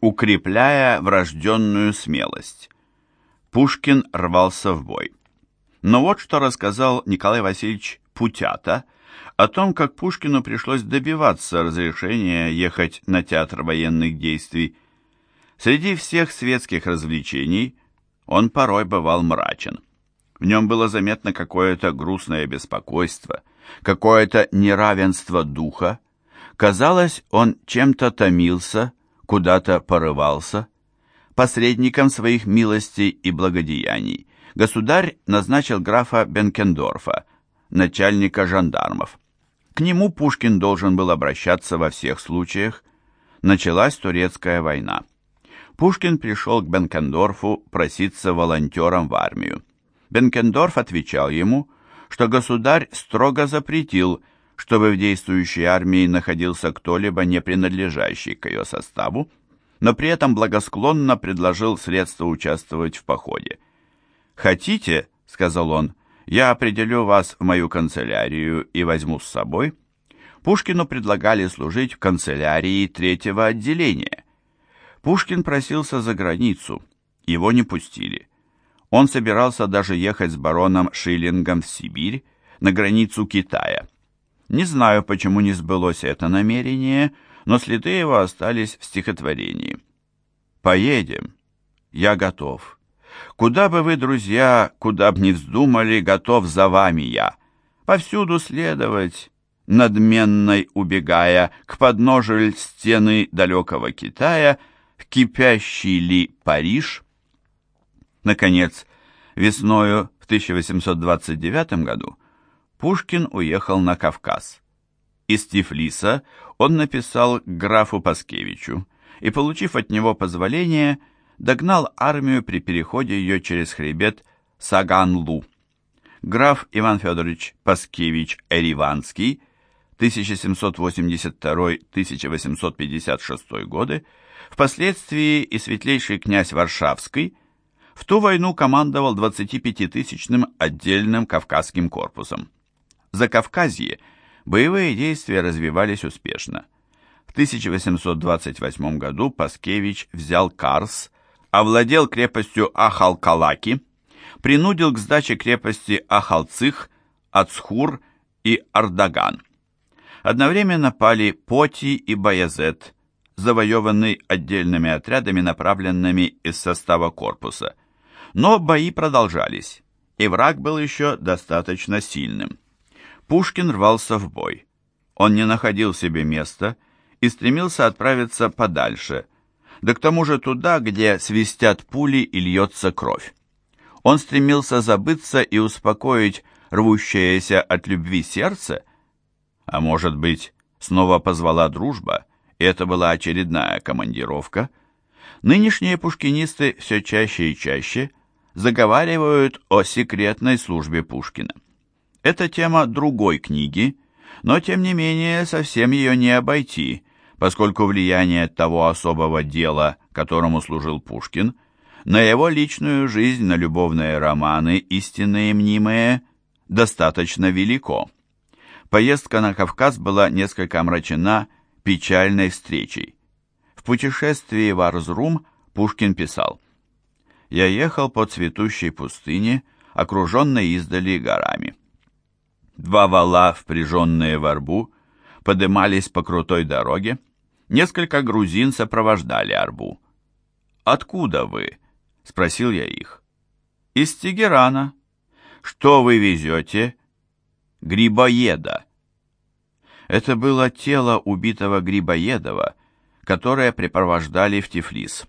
укрепляя врожденную смелость. Пушкин рвался в бой. Но вот что рассказал Николай Васильевич Путята о том, как Пушкину пришлось добиваться разрешения ехать на театр военных действий. Среди всех светских развлечений он порой бывал мрачен. В нем было заметно какое-то грустное беспокойство, какое-то неравенство духа. Казалось, он чем-то томился, куда-то порывался. Посредником своих милостей и благодеяний государь назначил графа Бенкендорфа, начальника жандармов. К нему Пушкин должен был обращаться во всех случаях. Началась турецкая война. Пушкин пришел к Бенкендорфу проситься волонтером в армию. Бенкендорф отвечал ему, что государь строго запретил, чтобы в действующей армии находился кто-либо, не принадлежащий к ее составу, но при этом благосклонно предложил средства участвовать в походе. «Хотите, — сказал он, — я определю вас в мою канцелярию и возьму с собой». Пушкину предлагали служить в канцелярии третьего отделения. Пушкин просился за границу, его не пустили. Он собирался даже ехать с бароном Шиллингом в Сибирь, на границу Китая. Не знаю, почему не сбылось это намерение, но следы его остались в стихотворении. «Поедем. Я готов. Куда бы вы, друзья, куда б ни вздумали, готов за вами я. Повсюду следовать, надменной убегая, к подножию стены далекого Китая — в кипящий ли Париж. Наконец, весною в 1829 году Пушкин уехал на Кавказ. Из Тифлиса он написал графу Паскевичу и, получив от него позволение, догнал армию при переходе ее через хребет Саган-Лу. Граф Иван Федорович Паскевич Эриванский 1782-1856 годы Впоследствии и светлейший князь Варшавский в ту войну командовал 25-тысячным отдельным Кавказским корпусом. За Кавказье боевые действия развивались успешно. В 1828 году Паскевич взял Карс, овладел крепостью Ахалкалаки, принудил к сдаче крепости Ахалцих, Ацхур и Ардаган. Одновременно пали Поти и Баязет, завоеванный отдельными отрядами, направленными из состава корпуса. Но бои продолжались, и враг был еще достаточно сильным. Пушкин рвался в бой. Он не находил себе места и стремился отправиться подальше, да к тому же туда, где свистят пули и льется кровь. Он стремился забыться и успокоить рвущееся от любви сердце, а может быть, снова позвала дружба, это была очередная командировка, нынешние пушкинисты все чаще и чаще заговаривают о секретной службе Пушкина. Это тема другой книги, но тем не менее совсем ее не обойти, поскольку влияние того особого дела, которому служил Пушкин, на его личную жизнь, на любовные романы, истинные и мнимые, достаточно велико. Поездка на Кавказ была несколько омрачена печальной встречей. В путешествии в Арзрум Пушкин писал «Я ехал по цветущей пустыне, окруженной издали горами. Два вала, впряженные в арбу, подымались по крутой дороге. Несколько грузин сопровождали арбу. «Откуда вы?» — спросил я их. «Из Тегерана. Что вы везете?» «Грибоеда». Это было тело убитого Грибоедова, которое припровождали в Тифлис.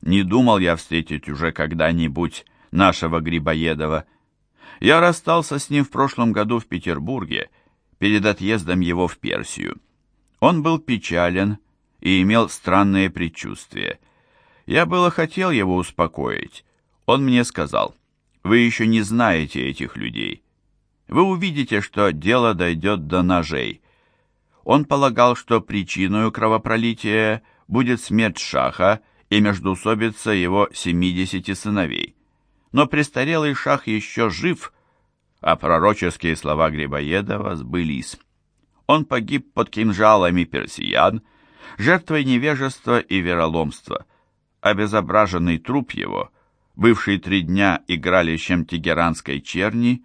Не думал я встретить уже когда-нибудь нашего Грибоедова. Я расстался с ним в прошлом году в Петербурге, перед отъездом его в Персию. Он был печален и имел странные предчувствия. Я было хотел его успокоить. Он мне сказал, «Вы еще не знаете этих людей. Вы увидите, что дело дойдет до ножей. Он полагал, что причиной кровопролития будет смерть Шаха и междоусобица его 70 сыновей. Но престарелый Шах еще жив, а пророческие слова Грибоедова сбылись. Он погиб под кинжалами персиян, жертвой невежества и вероломства. Обезображенный труп его, бывший три дня игралищем тегеранской черни,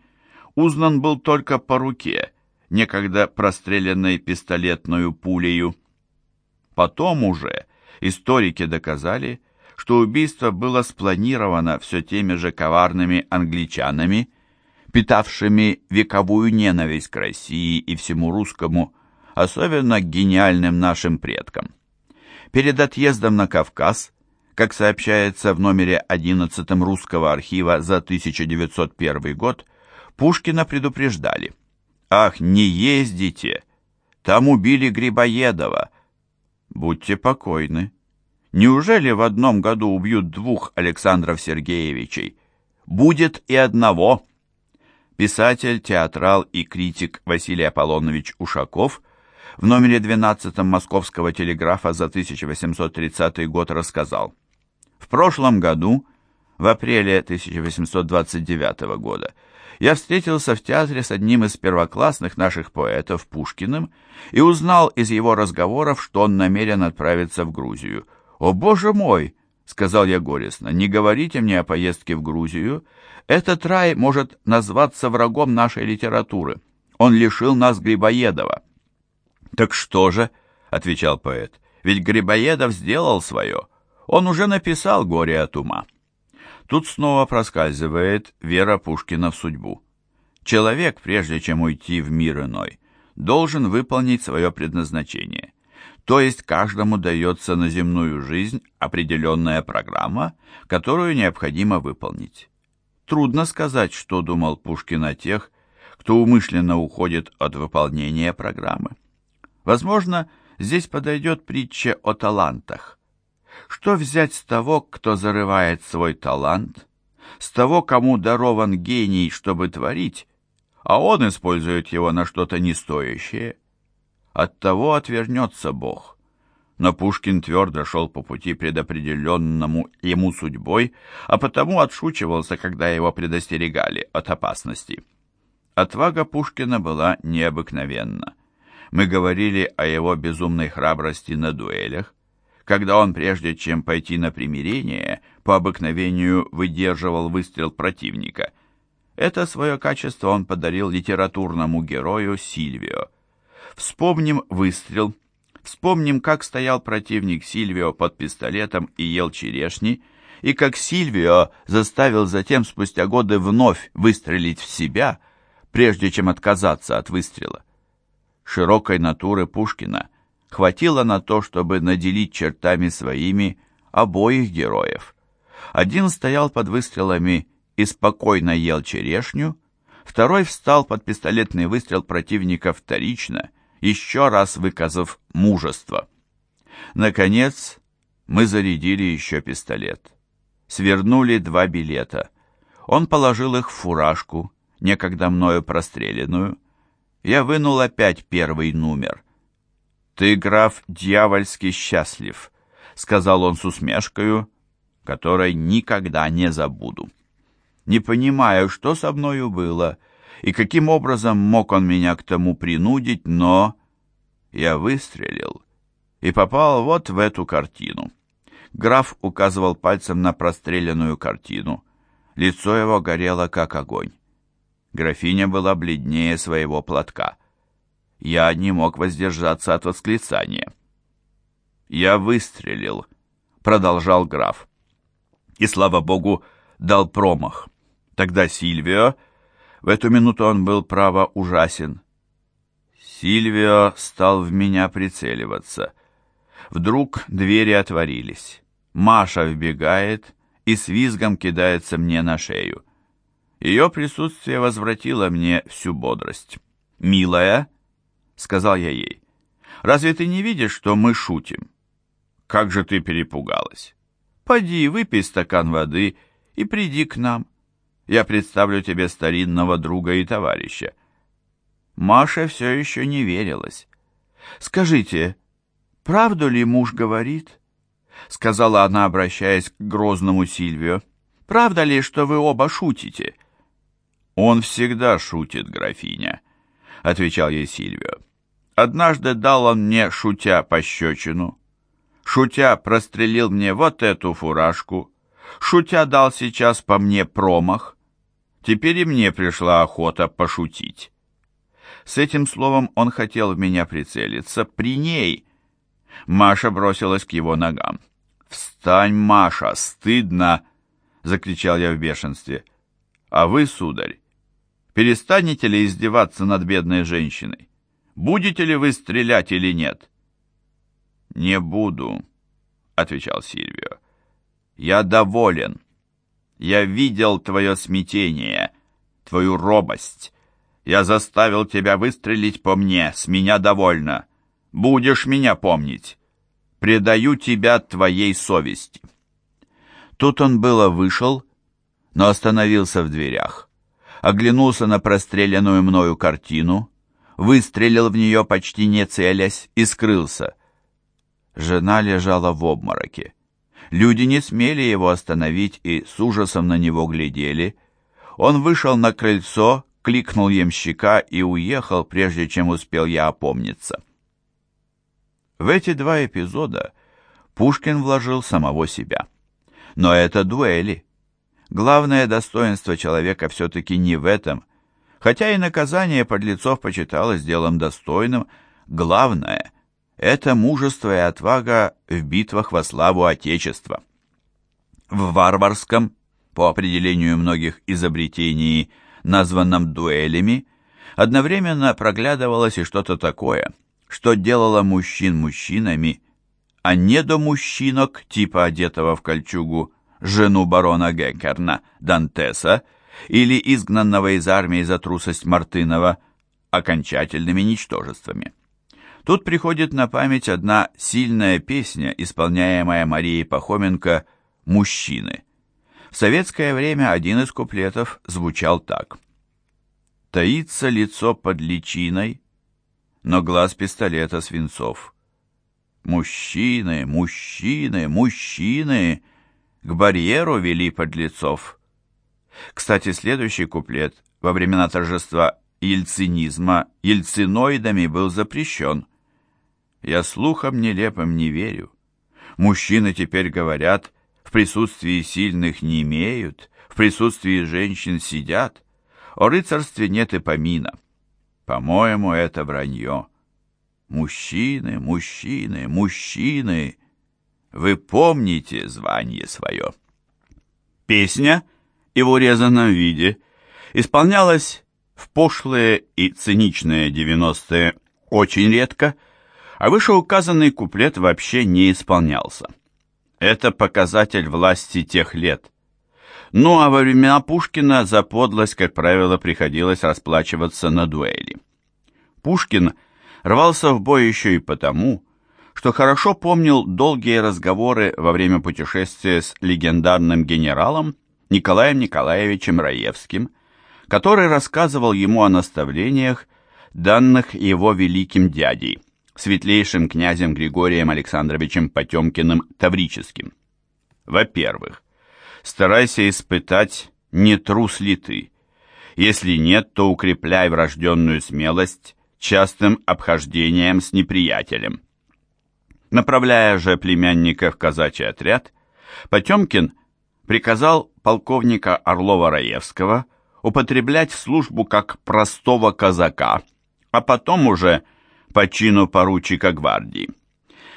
узнан был только по руке, некогда простреленной пистолетную пулею. Потом уже историки доказали, что убийство было спланировано все теми же коварными англичанами, питавшими вековую ненависть к России и всему русскому, особенно к гениальным нашим предкам. Перед отъездом на Кавказ, как сообщается в номере 11 русского архива за 1901 год, Пушкина предупреждали. «Ах, не ездите! Там убили Грибоедова!» «Будьте покойны. Неужели в одном году убьют двух Александров Сергеевичей? Будет и одного!» Писатель, театрал и критик Василий Аполлонович Ушаков в номере 12 Московского телеграфа за 1830 год рассказал. В прошлом году, в апреле 1829 года, я встретился в театре с одним из первоклассных наших поэтов, Пушкиным, и узнал из его разговоров, что он намерен отправиться в Грузию. «О, боже мой!» — сказал я горестно. «Не говорите мне о поездке в Грузию. Этот рай может назваться врагом нашей литературы. Он лишил нас Грибоедова». «Так что же?» — отвечал поэт. «Ведь Грибоедов сделал свое. Он уже написал «Горе от ума». Тут снова проскальзывает вера Пушкина в судьбу. Человек, прежде чем уйти в мир иной, должен выполнить свое предназначение. То есть каждому дается на земную жизнь определенная программа, которую необходимо выполнить. Трудно сказать, что думал Пушкин о тех, кто умышленно уходит от выполнения программы. Возможно, здесь подойдет притча о талантах. Что взять с того, кто зарывает свой талант, с того, кому дарован гений, чтобы творить, а он использует его на что-то нестоящее? От того отвернется Бог. Но Пушкин твердо шел по пути, предопределенному ему судьбой, а потому отшучивался, когда его предостерегали от опасности. Отвага Пушкина была необыкновенна. Мы говорили о его безумной храбрости на дуэлях, когда он, прежде чем пойти на примирение, по обыкновению выдерживал выстрел противника. Это свое качество он подарил литературному герою Сильвио. Вспомним выстрел, вспомним, как стоял противник Сильвио под пистолетом и ел черешни, и как Сильвио заставил затем спустя годы вновь выстрелить в себя, прежде чем отказаться от выстрела широкой натуры Пушкина хватило на то, чтобы наделить чертами своими обоих героев. Один стоял под выстрелами и спокойно ел черешню, второй встал под пистолетный выстрел противника вторично, еще раз выказав мужество. Наконец, мы зарядили еще пистолет. Свернули два билета. Он положил их в фуражку, некогда мною простреленную, я вынул опять первый номер. «Ты, граф, дьявольски счастлив», — сказал он с усмешкою, которой никогда не забуду. Не понимаю, что со мною было, и каким образом мог он меня к тому принудить, но я выстрелил и попал вот в эту картину. Граф указывал пальцем на простреленную картину. Лицо его горело, как огонь. Графиня была бледнее своего платка. Я не мог воздержаться от восклицания. «Я выстрелил», — продолжал граф. И, слава богу, дал промах. Тогда Сильвио... В эту минуту он был, право, ужасен. Сильвио стал в меня прицеливаться. Вдруг двери отворились. Маша вбегает и с визгом кидается мне на шею. Ее присутствие возвратило мне всю бодрость. «Милая», — сказал я ей, — «разве ты не видишь, что мы шутим?» «Как же ты перепугалась!» «Поди, выпей стакан воды и приди к нам. Я представлю тебе старинного друга и товарища». Маша все еще не верилась. «Скажите, правду ли муж говорит?» — сказала она, обращаясь к грозному Сильвио. «Правда ли, что вы оба шутите?» «Он всегда шутит, графиня», — отвечал ей Сильвио. Однажды дал он мне, шутя, пощечину. Шутя прострелил мне вот эту фуражку. Шутя дал сейчас по мне промах. Теперь и мне пришла охота пошутить. С этим словом он хотел в меня прицелиться. При ней. Маша бросилась к его ногам. «Встань, Маша, стыдно!» — закричал я в бешенстве. «А вы, сударь, перестанете ли издеваться над бедной женщиной? Будете ли вы стрелять или нет?» «Не буду», — отвечал Сильвио. «Я доволен. Я видел твое смятение, твою робость. Я заставил тебя выстрелить по мне, с меня довольно. Будешь меня помнить. Предаю тебя твоей совести». Тут он было вышел, но остановился в дверях. Оглянулся на простреленную мною картину, выстрелил в нее почти не целясь и скрылся. Жена лежала в обмороке. Люди не смели его остановить и с ужасом на него глядели. Он вышел на крыльцо, кликнул ямщика и уехал, прежде чем успел я опомниться. В эти два эпизода Пушкин вложил самого себя. Но это дуэли. Главное достоинство человека все-таки не в этом. Хотя и наказание подлецов почиталось делом достойным, главное – это мужество и отвага в битвах во славу Отечества. В варварском, по определению многих изобретений, названном дуэлями, одновременно проглядывалось и что-то такое, что делало мужчин мужчинами, а не до мужчинок, типа одетого в кольчугу, жену барона Геккерна, Дантеса, или изгнанного из армии за трусость Мартынова, окончательными ничтожествами. Тут приходит на память одна сильная песня, исполняемая Марией Пахоменко «Мужчины». В советское время один из куплетов звучал так. «Таится лицо под личиной, но глаз пистолета свинцов. Мужчины, мужчины, мужчины к барьеру вели подлецов. Кстати, следующий куплет во времена торжества ельцинизма ельциноидами был запрещен. Я слухам нелепым не верю. Мужчины теперь говорят, в присутствии сильных не имеют, в присутствии женщин сидят. О рыцарстве нет и помина. По-моему, это вранье. Мужчины, мужчины, мужчины, вы помните звание свое. Песня и в урезанном виде исполнялась в пошлые и циничные девяностые очень редко, а вышеуказанный куплет вообще не исполнялся. Это показатель власти тех лет. Ну а во времена Пушкина за подлость, как правило, приходилось расплачиваться на дуэли. Пушкин рвался в бой еще и потому, что хорошо помнил долгие разговоры во время путешествия с легендарным генералом Николаем Николаевичем Раевским, который рассказывал ему о наставлениях, данных его великим дядей, светлейшим князем Григорием Александровичем Потемкиным Таврическим. Во-первых, старайся испытать, не трус ли ты. Если нет, то укрепляй врожденную смелость частым обхождением с неприятелем. Направляя же племянника в казачий отряд, Потемкин приказал полковника Орлова-Раевского употреблять службу как простого казака, а потом уже по чину поручика гвардии.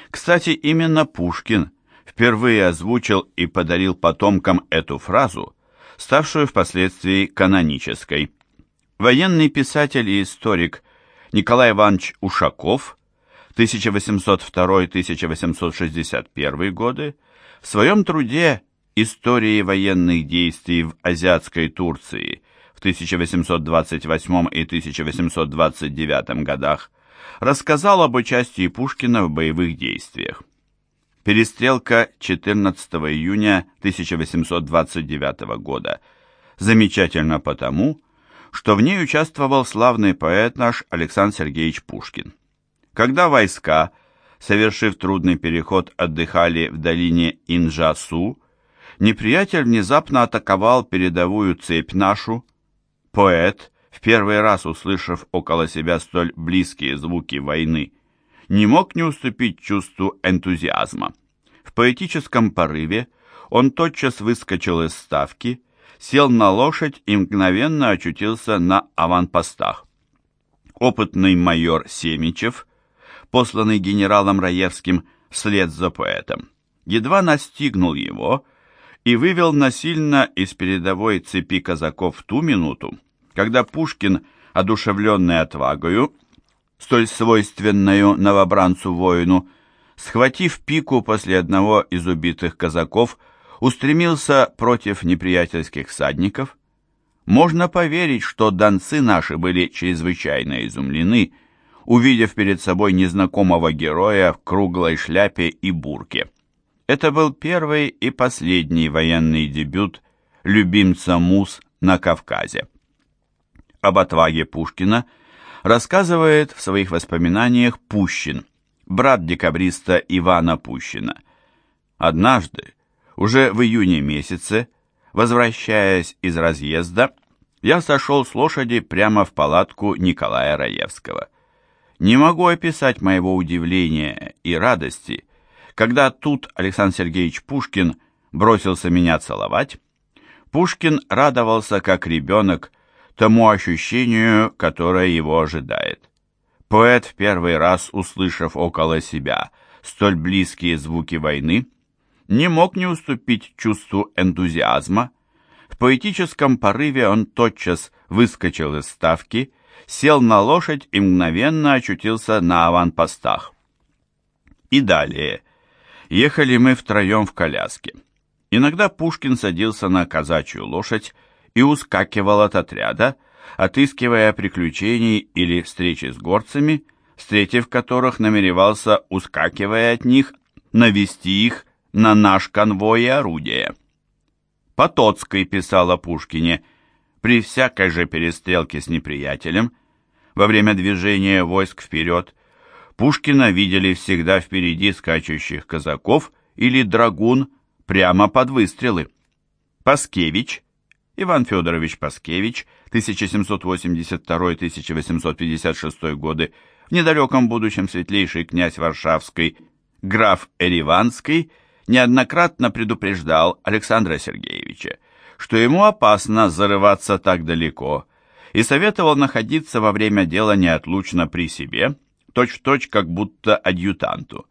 Кстати, именно Пушкин впервые озвучил и подарил потомкам эту фразу, ставшую впоследствии канонической. Военный писатель и историк Николай Иванович Ушаков 1802-1861 годы в своем труде «Истории военных действий в азиатской Турции» в 1828 и 1829 годах рассказал об участии Пушкина в боевых действиях. Перестрелка 14 июня 1829 года замечательно потому, что в ней участвовал славный поэт наш Александр Сергеевич Пушкин. Когда войска, совершив трудный переход, отдыхали в долине Инжасу, неприятель внезапно атаковал передовую цепь нашу. Поэт, в первый раз услышав около себя столь близкие звуки войны, не мог не уступить чувству энтузиазма. В поэтическом порыве он тотчас выскочил из ставки, сел на лошадь и мгновенно очутился на аванпостах. Опытный майор Семичев, посланный генералом Раевским вслед за поэтом, едва настигнул его и вывел насильно из передовой цепи казаков в ту минуту, когда Пушкин, одушевленный отвагою, столь свойственную новобранцу-воину, схватив пику после одного из убитых казаков, устремился против неприятельских всадников. Можно поверить, что донцы наши были чрезвычайно изумлены, увидев перед собой незнакомого героя в круглой шляпе и бурке. Это был первый и последний военный дебют любимца Мус на Кавказе. Об отваге Пушкина рассказывает в своих воспоминаниях Пущин, брат декабриста Ивана Пущина. Однажды, уже в июне месяце, возвращаясь из разъезда, я сошел с лошади прямо в палатку Николая Раевского. Не могу описать моего удивления и радости, когда тут Александр Сергеевич Пушкин бросился меня целовать, Пушкин радовался как ребенок тому ощущению, которое его ожидает. Поэт в первый раз, услышав около себя столь близкие звуки войны, не мог не уступить чувству энтузиазма. В поэтическом порыве он тотчас выскочил из ставки, сел на лошадь и мгновенно очутился на аванпостах. И далее – Ехали мы втроем в коляске. Иногда Пушкин садился на казачью лошадь и ускакивал от отряда, отыскивая приключений или встречи с горцами, встретив которых намеревался, ускакивая от них, навести их на наш конвой и орудия. Потоцкий писал о Пушкине, при всякой же перестрелке с неприятелем, во время движения войск вперед, Пушкина видели всегда впереди скачущих казаков или драгун прямо под выстрелы. Паскевич, Иван Федорович Паскевич, 1782-1856 годы, в недалеком будущем светлейший князь Варшавский, граф Эриванский, неоднократно предупреждал Александра Сергеевича, что ему опасно зарываться так далеко, и советовал находиться во время дела неотлучно при себе – точь-в-точь, -точь, как будто адъютанту.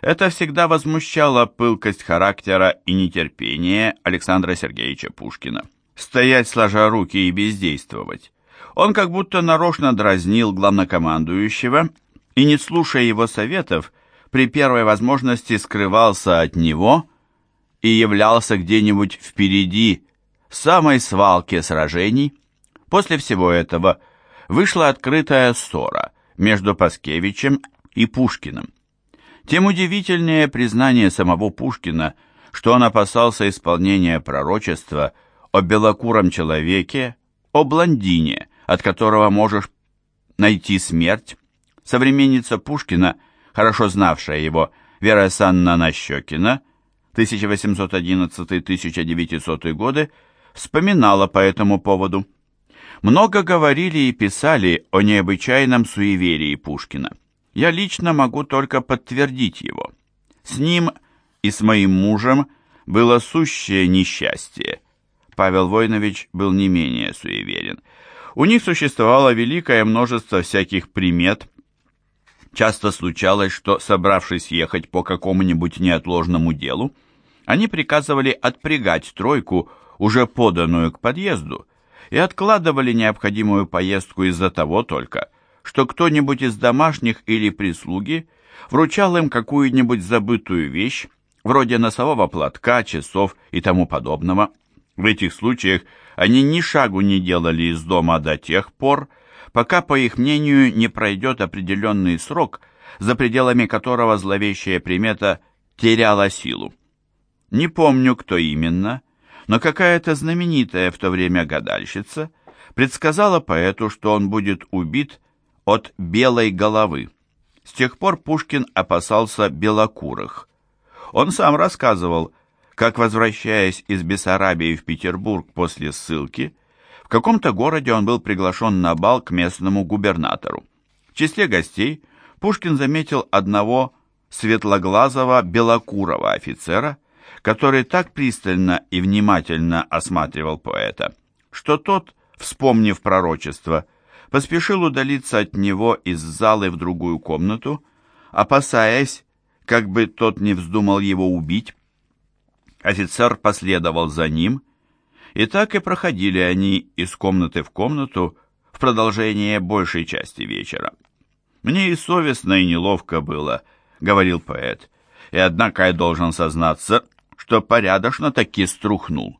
Это всегда возмущало пылкость характера и нетерпение Александра Сергеевича Пушкина. Стоять сложа руки и бездействовать. Он как будто нарочно дразнил главнокомандующего и, не слушая его советов, при первой возможности скрывался от него и являлся где-нибудь впереди, в самой свалке сражений. После всего этого вышла открытая ссора – между Паскевичем и Пушкиным. Тем удивительнее признание самого Пушкина, что он опасался исполнения пророчества о белокуром человеке, о блондине, от которого можешь найти смерть. Современница Пушкина, хорошо знавшая его, Вера Санна Нащекина, 1811-1900 годы, вспоминала по этому поводу – много говорили и писали о необычайном суеверии Пушкина. Я лично могу только подтвердить его. С ним и с моим мужем было сущее несчастье. Павел Войнович был не менее суеверен. У них существовало великое множество всяких примет. Часто случалось, что, собравшись ехать по какому-нибудь неотложному делу, они приказывали отпрягать тройку, уже поданную к подъезду, и откладывали необходимую поездку из-за того только, что кто-нибудь из домашних или прислуги вручал им какую-нибудь забытую вещь, вроде носового платка, часов и тому подобного. В этих случаях они ни шагу не делали из дома до тех пор, пока, по их мнению, не пройдет определенный срок, за пределами которого зловещая примета теряла силу. Не помню, кто именно, но какая-то знаменитая в то время гадальщица предсказала поэту, что он будет убит от белой головы. С тех пор Пушкин опасался белокурых. Он сам рассказывал, как, возвращаясь из Бессарабии в Петербург после ссылки, в каком-то городе он был приглашен на бал к местному губернатору. В числе гостей Пушкин заметил одного светлоглазого белокурого офицера, который так пристально и внимательно осматривал поэта, что тот, вспомнив пророчество, поспешил удалиться от него из залы в другую комнату, опасаясь, как бы тот не вздумал его убить. Офицер последовал за ним, и так и проходили они из комнаты в комнату в продолжение большей части вечера. «Мне и совестно, и неловко было», — говорил поэт, «и однако я должен сознаться, что порядочно таки струхнул.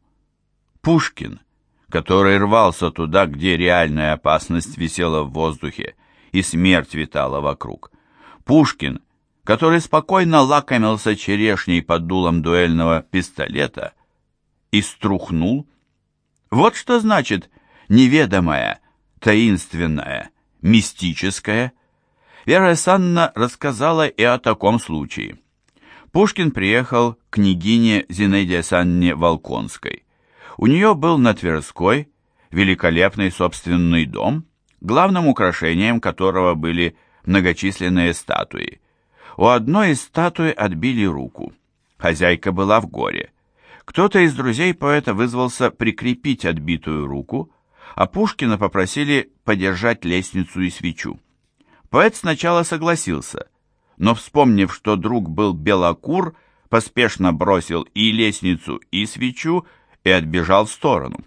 Пушкин, который рвался туда, где реальная опасность висела в воздухе и смерть витала вокруг. Пушкин, который спокойно лакомился черешней под дулом дуэльного пистолета и струхнул. Вот что значит неведомое, таинственное, мистическое. Вера Санна рассказала и о таком случае. Пушкин приехал к княгине Зинаиде Санне Волконской. У нее был на Тверской великолепный собственный дом, главным украшением которого были многочисленные статуи. У одной из статуй отбили руку. Хозяйка была в горе. Кто-то из друзей поэта вызвался прикрепить отбитую руку, а Пушкина попросили подержать лестницу и свечу. Поэт сначала согласился, но, вспомнив, что друг был белокур, поспешно бросил и лестницу, и свечу и отбежал в сторону.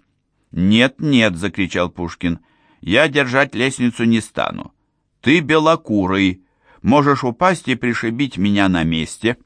«Нет, нет!» — закричал Пушкин. «Я держать лестницу не стану. Ты белокурый, можешь упасть и пришибить меня на месте».